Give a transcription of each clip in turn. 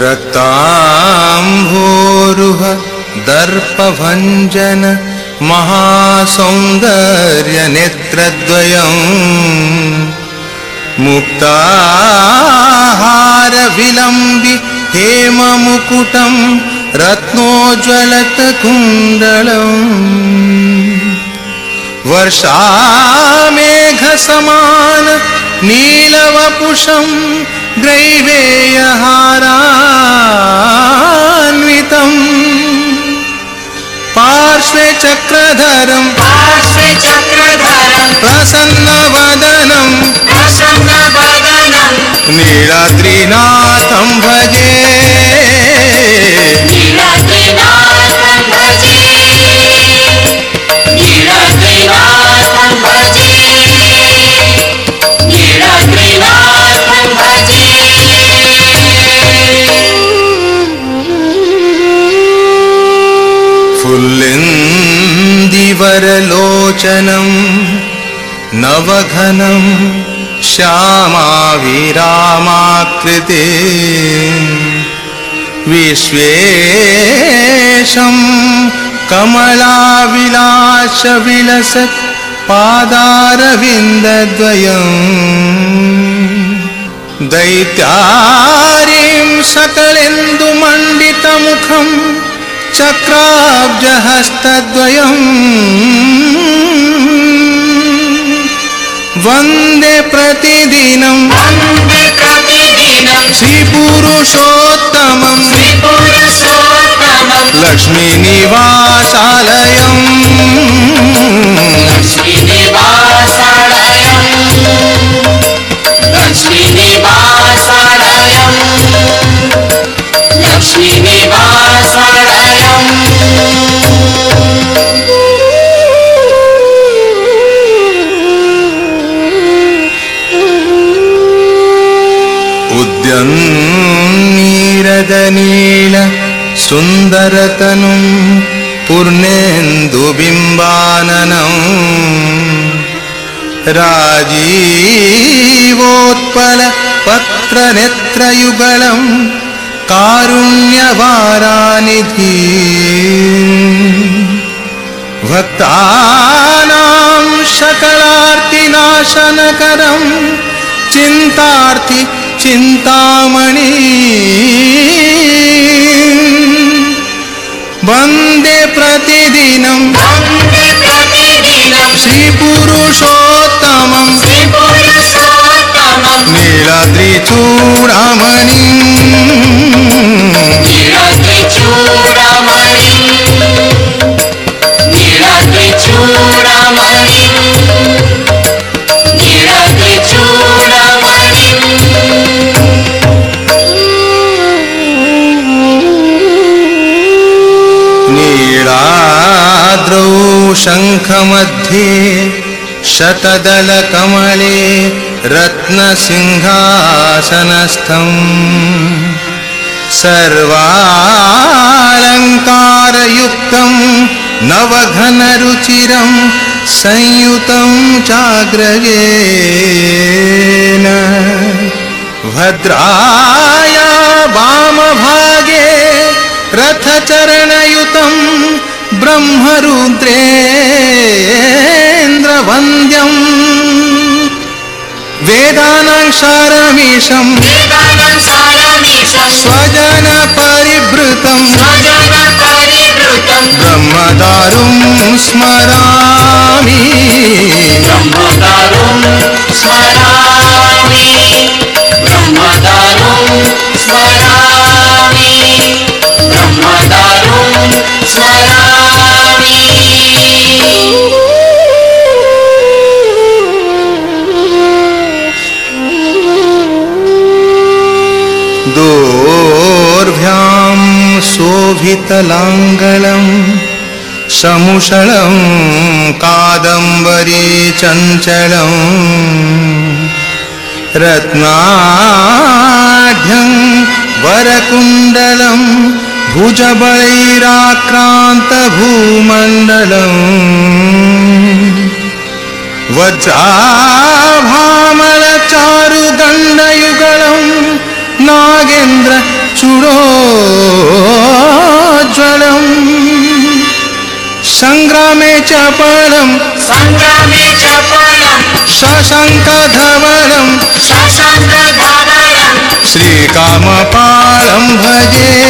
रक्ताम्भोरुह दर्पभञ्जन महासौन्दर्यनेत्रद्वयम् मुक्ताहारविलम्बि हेममुकुटं रत्नोज्ज्वलतकुण्डलम् वर्षामेघसमान नीलवपुषं ग्रैवेयहारान्वितम् पार्श्वे चक्रधरं पार्श्वे चक्रधरं प्रसन्नवदनं प्रसन्नवदनं नीलाद्रिनाथं फुल्लिन्दिवरलोचनं नवघनं श्यामाविरामाकृते विश्वेशं कमलाविलासविलसत् पादारविन्दद्वयम् दैत्यारीं सकलेन्दुमण्डितमुखम् चक्राब्जहस्तद्वयम् वन्दे प्रतिदिनं। वन्दे प्रतिदिनं। श्रीपुरुषोत्तमं लक्ष्मीनिवासालयम् सुन्दरतनुं पूर्णेन्दुबिम्बाननम् राजीवोत्पल पत्रनेत्रयुगलं कारुण्यवारानिधि भक्तानां सकलार्तिनाशनकरं चिन्तार्थि चिन्तामणि वन्दे प्रतिदिनं। श्रीपुरुषोत्तमं नीलाद्रिचूडामणिम् शङ्खमध्ये शतदलकमले रत्नसिंहासनस्थम्। सर्वालङ्कारयुक्तं नवघनरुचिरं संयुतं चाग्रजेन भद्राया वामभागे रथचरणयुतं ब्रह्मरुद्रेन्द्रवन्द्यम् वेदानां सारमीशं वेदानं सारमीशं स्वजनपरिभृतं ब्रह्मदारुं स्मरामि दोर्भ्यां शोभितलाङ्गलं समुषलं कादम्बरी चञ्चलम् रत्नाढ्यं वरकुण्डलं भुजबलैराक्रान्तभूमण्डलम् वज्राभामलचारुगण्डयुगलं नागेन्द्र शूरोज्ज्वलम् सङ्ग्रामे च परम् सङ्ग्रामे च परम् सशङ्खधवलम् शशाङ्कधवलम्। श्रीकामपालं भजे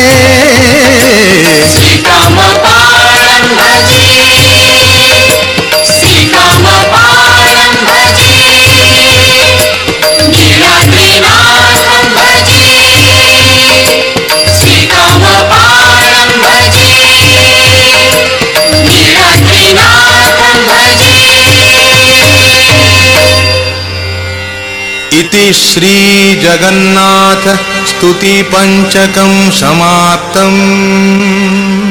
इति श्रीजगन्नाथ स्तुतिपञ्चकं समाप्तम्